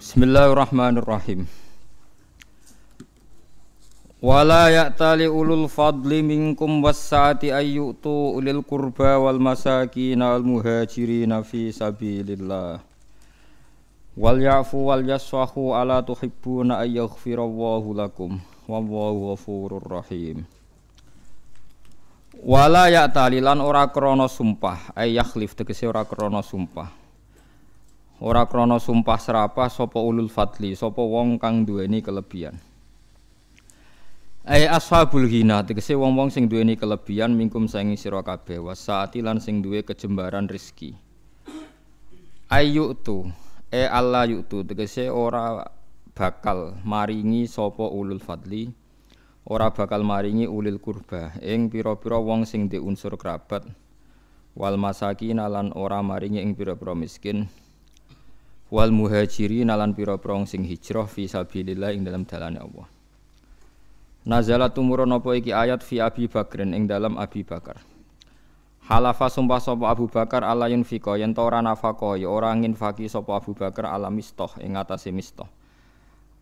Bismillahirrahmanirrahim. Wala ya'tali ulul fadli minkum wassaati ayyutu ulil qurba wal masakin wal muhajirin fi sabilillah. Wal ya'fu wal yasfahu ala tuhibbuna ay yaghfirallahu lakum. Wallahu ghafurur rahim. Wala ya'tali lan ora krana sumpah, ay tegese ora krana sumpah. Ora krana sumpah serapah sapa ulul fadli, sapa wong kang duweni kelebihan. Ai ashabul ghina tegese wong-wong sing duweni kelebihan mingkum sangi sira kabeh wasaati lan sing duwe kejembaran rezeki. Ayu tu e Allah yutu tegese ora bakal maringi sapa ulul fadli ora bakal maringi ulil kurba ing pira-pira wong sing di unsur kerabat wal masakin lan ora maringi ing pira-pira miskin wal muhajirin lan pira-pira sing hijrah fi sabilillah ing dalam dalane Allah. Nazalat tumurun apa iki ayat fi Abi Bakrin ing dalam Abi Bakar. Halafa sumpah sapa Abu Bakar ala yunfika yen ta ora nafaqah ya ora nginfaki sapa Abu Bakar ala mistoh ing atase mistoh.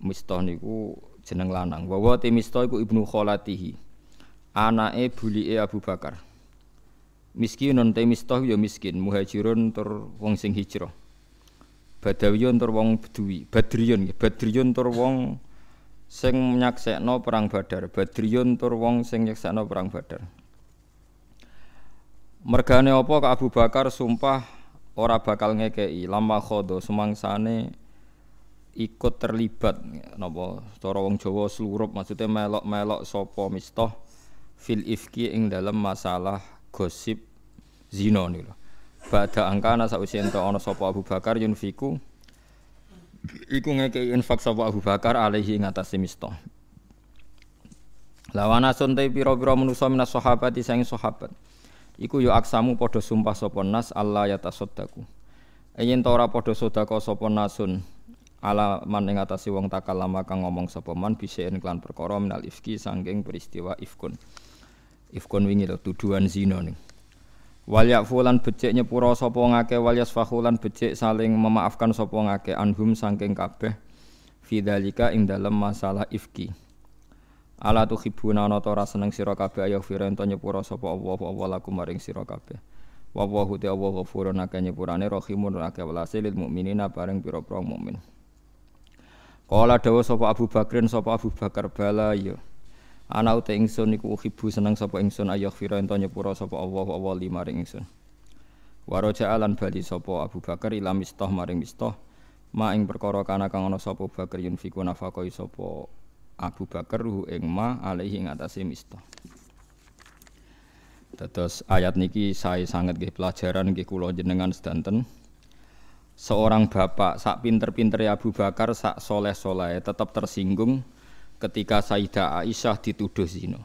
Mistoh niku jeneng lanang. Wa wa mistoh iku ibnu kholatihi. Anake bulike Abu Bakar. Miskinun te mistoh ya miskin, muhajirun tur wong sing hijrah. Badawiyun tur wong Bedui, Badriyun nggih, Badriyun tur wong sing nyaksekno perang Badar, Badriyun tur wong sing nyaksekno perang Badar. Mergane apa ke Abu Bakar sumpah ora bakal ngekei lama khodo semangsane ikut terlibat napa cara wong Jawa slurup maksudnya melok-melok sapa mistoh fil ifki ing dalam masalah gosip zina niku Bada angkana sausi ento ana sapa Abu Bakar yunfiku iku ngekei infak sapa Abu Bakar alaihi ngatasi mistah. Lawana suntai pira-pira manusa minas sahabati sang sahabat. Iku yo aksamu padha sumpah sapa nas Allah ya tasaddaqu. Yen ora padha sedekah sapa nasun ala man ing atase wong takalama kang ngomong sapa man biseen klan perkara minal ifki sangking peristiwa ifkun. Ifkun wingi to tuduhan zina ning. Wal yakfulan becik nyepura sapa ngake wal yasfahulan becik saling memaafkan sapa ngake anhum saking kabeh fidzalika ing dalem masalah ifki. Ala tuhibuna ana ora seneng sira kabeh ayo firento nyepura sapa Allah Allah lakum maring sira kabeh. Wa wa te Allah ghafurun akeh nyepurane rahimun akeh welase lil mukminina bareng pira-pira mukmin. Kala dawuh sapa Abu Bakrin sapa Abu Bakar bala ya. Ana uta ingsun iku uhibu seneng sapa ingsun ayah fira ento nyepura sapa Allah Allah maring ingsun. Waraja alan bali sapa Abu Bakar ila mistah maring mistah ma ing perkara kana kang ana sapa Bakar yunfiku nafaqai sapa Abu Bakar hu ing ma alaihi ing atase mistah. Dados ayat niki saya sangat nggih pelajaran nggih kula jenengan sedanten. Seorang bapak sak pinter-pinter Abu Bakar sak soleh-soleh tetap tersinggung ketika Sayyidah Aisyah dituduh zina.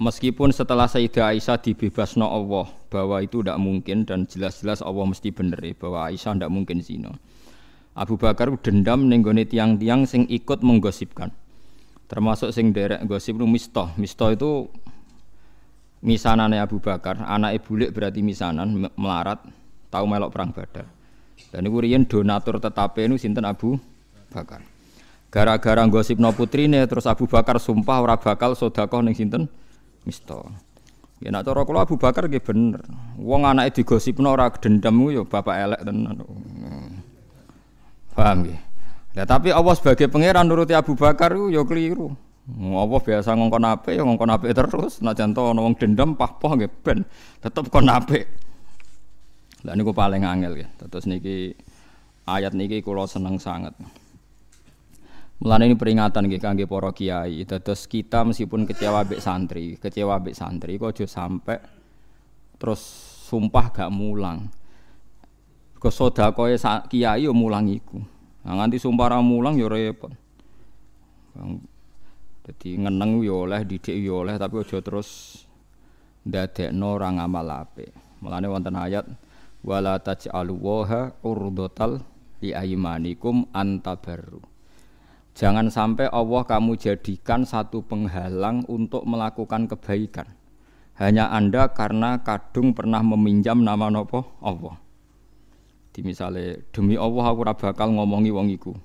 Meskipun setelah Sayyidah Aisyah dibebasno Allah bahwa itu tidak mungkin dan jelas-jelas Allah mesti bener ya, bahwa Aisyah tidak mungkin zina. Abu Bakar dendam nenggone tiang-tiang sing ikut menggosipkan. Termasuk sing derek gosip nu Mistoh. Mistoh itu misanane Abu Bakar, anak bulik berarti misanan melarat, tahu melok perang Badar. Dan riyen donatur tetape nu sinten Abu Bakar. Gara-gara gosipno putrine terus Abu Bakar sumpah ora bakal sedekah ning sinten? Mista. Ya nak cara kula Abu Bakar nggih bener. Wong anake digosipno ora dendam yo bapak elek tenan. Paham nggih? Lah tapi Allah sebagai pangeran nuruti Abu Bakar ya keliru. Allah biasa ngongkon apik ya ngongkon apik terus. Nek janto ana dendam pah-pah nggih ben tetep kon apik. Lah niku paling angel ya. Terus niki ayat niki kula seneng sangat. Mulane ini peringatan nggih kangge para kiai. Dados kita meskipun kecewa mbek santri, kecewa mbek santri kok aja sampe terus sumpah gak mulang. Kok sedakoe kiai yo mulang iku. Nah, nganti sumpah ra mulang yo repot. Dadi ngeneng yo oleh, didik yo oleh tapi aja terus ndadekno ora ngamal apik. Mulane wonten ayat wala taj'alu waha urdotal li aymanikum antabarru. Jangan sampai Allah kamu jadikan satu penghalang untuk melakukan kebaikan. Hanya Anda karena kadung pernah meminjam nama nopo Allah. Di misale demi Allah aku ora bakal ngomongi wong iku.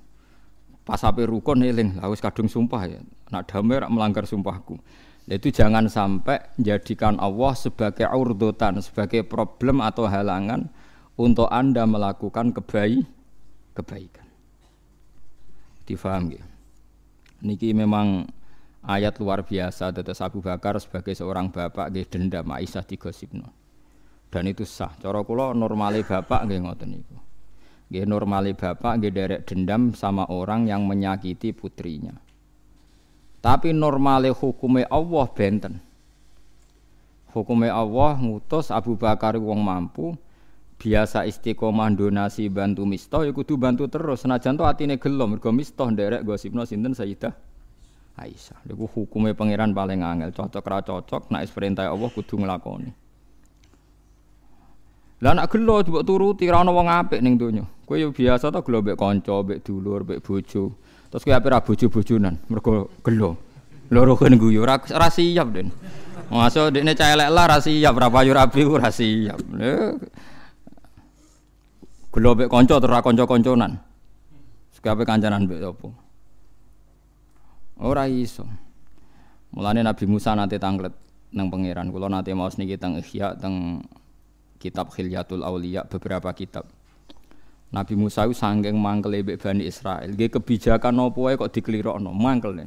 Pas ape rukun eling, wis kadung sumpah ya. Nak damai melanggar sumpahku. Itu jangan sampai jadikan Allah sebagai urdutan, sebagai problem atau halangan untuk Anda melakukan kebaik, kebaikan. Difaham? Niki memang ayat luar biasa tetes Abu Bakar sebagai seorang bapak nggih dendam Aisyah digosipno. Dan itu sah. Cara kula normale bapak nggih ngoten niku. Nggih normale bapak nggih derek dendam sama orang yang menyakiti putrinya. Tapi normale hukume Allah benten. Hukume Allah ngutus Abu Bakar wong mampu biasa istiqomah donasi bantu mistoh ya kudu bantu terus senajan to atine gelo mergo mistoh nderek gosipno sinten Sayyidah Aisyah. Niku hukume pangeran paling angel, cocok ra cocok nek perintah Allah kudu nglakoni. Lah nek gelo mbok turuti ra ono wong apik ning donya. Kowe yo biasa to gelo mbek kanca, mbek dulur, mbek bojo. Terus kowe ape ra bojo-bojonan mergo gelo. Loro kan guyu ra siap den. Masuk dekne cah lah ra siap, ra payu rabi. Gelo mbek kanca terus ra kanca-kanconan. Sekape kancanan mbek opo? Ora iso. Mulane Nabi Musa nate tanglet nang pangeran. Kula nate maos niki teng Ihya teng kitab Khilyatul Auliya beberapa kitab. Nabi Musa itu sanggeng mangkel mbek Bani Israel. Nggih kebijakan nopo wae kok dikelirokno, mangkel.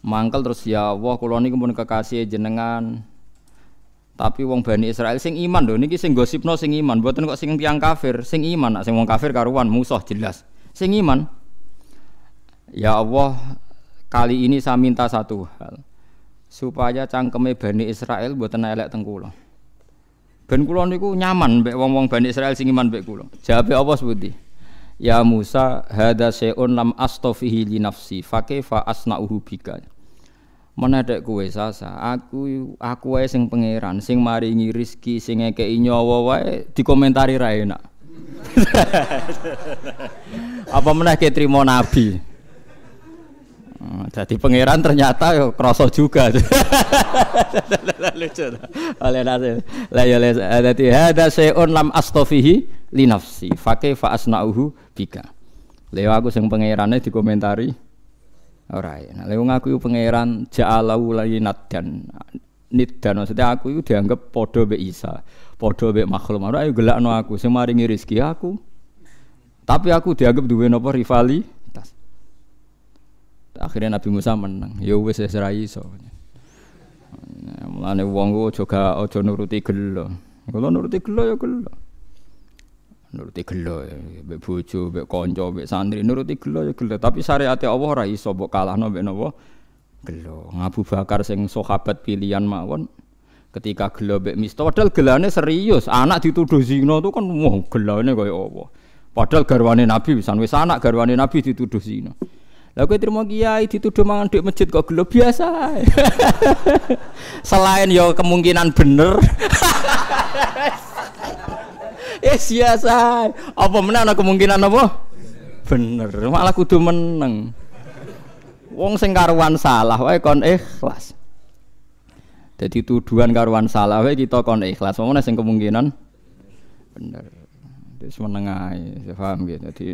Mangkel terus ya Allah kula niku pun kekasih jenengan. Tapi wong Bani Israel sing iman lho niki sing gosipno sing iman, mboten kok sing tiang kafir, sing iman, nak sing wong kafir karuan musuh jelas. Sing iman. Ya Allah, kali ini saya minta satu hal. Supaya cangkeme Bani Israel mboten elek teng kula. Ben kula niku nyaman mbek wong-wong Bani Israel sing iman mbek kula. Jawabe apa sebuti? Ya Musa, hada se'un lam astofihi li nafsi, fa kaifa asna'uhu bika. Menedek kowe sasa, aku aku wae sing pangeran, sing maringi rizki, sing ngekeki nyawa wae dikomentari ra enak. apa meneh ke trimo nabi? jadi pangeran ternyata yo kroso juga. Lucu. Oleh nase. Lah ya dadi hada seun lam astofihi li nafsi. Fa bika. Leo aku sing pangerane dikomentari ora ya. Nah, leo ngaku pangeran ja'alahu layinat dan niddan maksudnya aku itu dianggap podo be Isa, podo be makhluk. Ora ayo gelakno aku sing maringi rezeki aku. Tapi aku dianggap duwe napa rivali Akhirnya Nabi Musa menang. Ya wis wis ra iso. Mulane wong ku aja aja nuruti gelo. Kalau nuruti gelo ya gelo. Nuruti gelo ya mbek bojo, mbek kanca, mbek santri nuruti gelo ya gelo. Tapi syariat Allah ora iso mbok kalahno mbek napa? Gelo. Abu Bakar sing sahabat pilihan mawon ketika gelo mbek Misto padahal gelane serius. Anak dituduh zina tuh kan wah gelane kaya apa. Padahal garwane Nabi pisan wis anak garwane Nabi dituduh zina. Lah kowe trimo kiai dituduh mangan di masjid kok gelo biasa. Selain yo kemungkinan bener. Eh. Apa meneh ana kemungkinan apa? Bener. Malah kudu meneng. Wong sing karuan salah wae kon ikhlas. Jadi tuduhan karuan salah wae kita kon ikhlas. Mana sing kemungkinan bener. Terus saya paham gitu. Jadi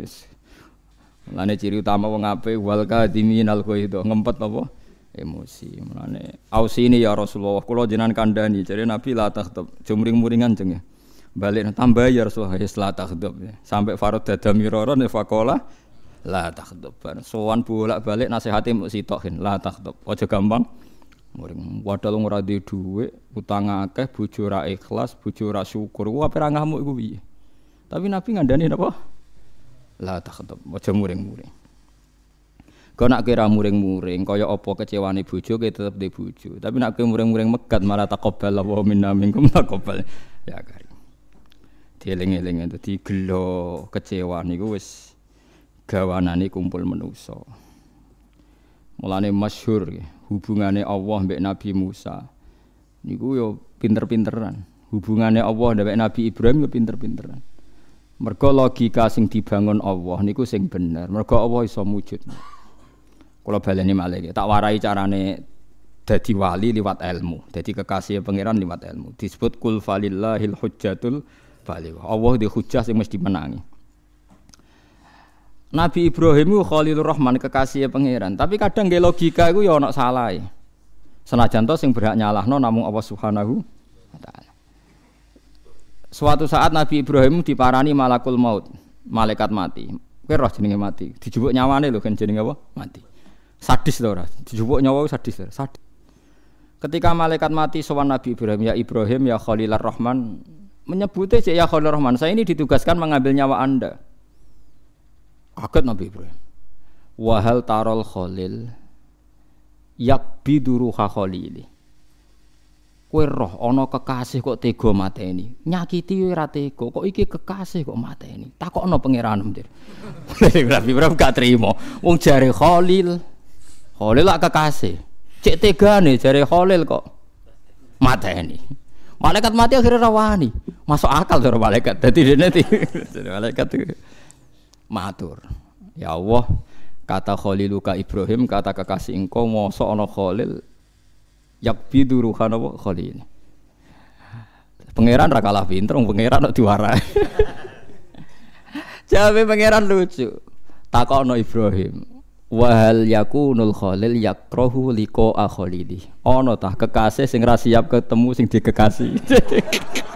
Mulane ciri utama wong apik wal kadimin al itu ngempet apa? Emosi. Mulane ini ya Rasulullah kula jenengan kandhani jare Nabi la takhtab. Jumring-muringan jeng ya. Balik tambah ya Rasulullah ya ya. Sampai farad dada miraron ya faqala la takhtab. Sowan bolak-balik nasihate mung sitokin la takhtab. Aja gampang muring. Padahal ora duwe dhuwit, utang akeh, bojo ra ikhlas, bojo ra syukur. Ku ape ra piye? Tapi Nabi ngandani napa? la takhdab aja muring-muring Kau nak kira muring-muring, kaya apa kecewane bojo, kaya tetep di bojo. Tapi nak kira muring-muring megat, malah takobal wa minna minkum takobal. Ya kari. Dieling-eling itu gelo kecewa niku wis gawanane kumpul menusa. Mulane masyhur hubungane Allah mbek Nabi Musa. Niku yo pinter-pinteran. Hubungane Allah mbek Nabi Ibrahim yo pinter-pinteran. Mergo logika sing dibangun Allah niku sing bener. Mergo Allah iso mujud. Kula baleni malih tak warai carane dadi wali liwat ilmu. Dadi kekasih pangeran liwat ilmu. Disebut kul falillahil hujjatul balik. Allah di hujah sing mesti menangi. Nabi Ibrahim itu Khalilur Rahman kekasih pangeran, tapi kadang nggih logika iku ya ana salah. Senajan to sing berhak nyalahno namung Allah Subhanahu wa taala. Suatu saat Nabi Ibrahim diparani malakul maut, malaikat mati. Kowe roh jenenge mati, dijupuk nyawane lho kan jenenge apa? Mati. Sadis to ora? Dijupuk nyawa sadis. Sadis. Ketika malaikat mati sowan Nabi Ibrahim, ya Ibrahim ya Khalilur Rahman, menyebutnya ya Khalilur Rahman, saya ini ditugaskan mengambil nyawa Anda. Kaget Nabi Ibrahim. Wahal tarol khalil yak biduruha khalili. Kowe roh ana kekasih kok tega mateni. Nyakiti ora tega, kok iki kekasih kok mateni. Takokno pangeran Nabi Ibrahim gak trimo. Wong jare Khalil. Khalil lak kekasih. Cek tegane jare Khalil kok mateni. Malaikat mati akhirnya rawani. Masuk akal cara malaikat. Dadi dene malaikat matur. Ya Allah, kata Khaliluka Ibrahim, kata kekasih engkau mosok ana Khalil yakbidu ruhan apa Khalil. Pangeran ra kalah pinter, pangeran kok diwarai. Jawabe pangeran lucu. Takokno Ibrahim, Wahal yakunul khalil yakrohu liko akholili. Ono tah kekasih sing ra siap ketemu sing dikekasih.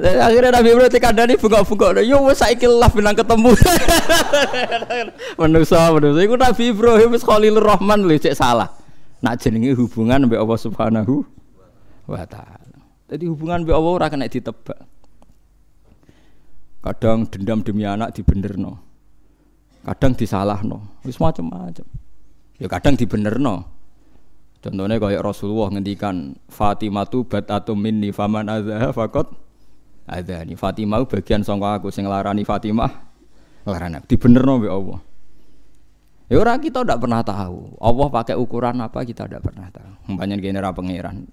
Akhirnya Nabi Ibrahim dikandani bengok-bengok. Yo wis saiki lah bilang ketemu. manusa manusa iku Nabi Ibrahim wis Khalilur Rahman lho cek salah. Nak jenenge hubungan mbek Allah Subhanahu wa taala. Jadi hubungan mbek Allah ora kena ditebak. Kadang dendam demi anak dibenerno. Kadang disalahno. Wis macam-macam. Ya kadang dibenerno. Contohnya kayak Rasulullah ngendikan Fatimah tu bat atau minni faman azha fakot ada nih Fatimah bagian sangka aku sing larani Fatimah larani dibenerno mbek Allah. Ya orang kita tidak pernah tahu. Allah pakai ukuran apa kita tidak pernah tahu. Banyak genera pangeran.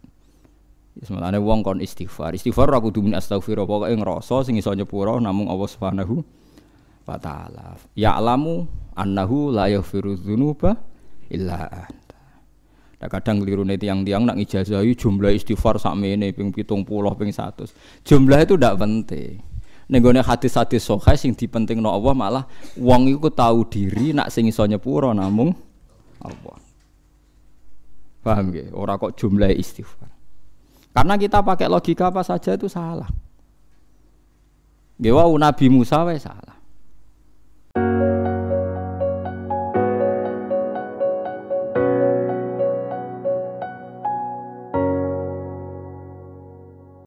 Semalane wong kon istighfar. Istighfar aku kudu min astaghfirullah pokoke ngrasa sing iso nyepuro namung Allah Subhanahu wa taala. Ya'lamu annahu la yaghfiru dzunuba illa Nah, kadang keliru nih tiang-tiang nak ngijazahi jumlah istighfar sakmene ping pitung puluh ping satu. Jumlah itu tidak penting. Nenggone hadis-hadis sokai sing dipenting no Allah malah wong iku tahu diri nak sing iso nyepuro namung Allah. Paham gak? Orang kok jumlah istighfar. Karena kita pakai logika apa saja itu salah. Gak Nabi Musa wae salah.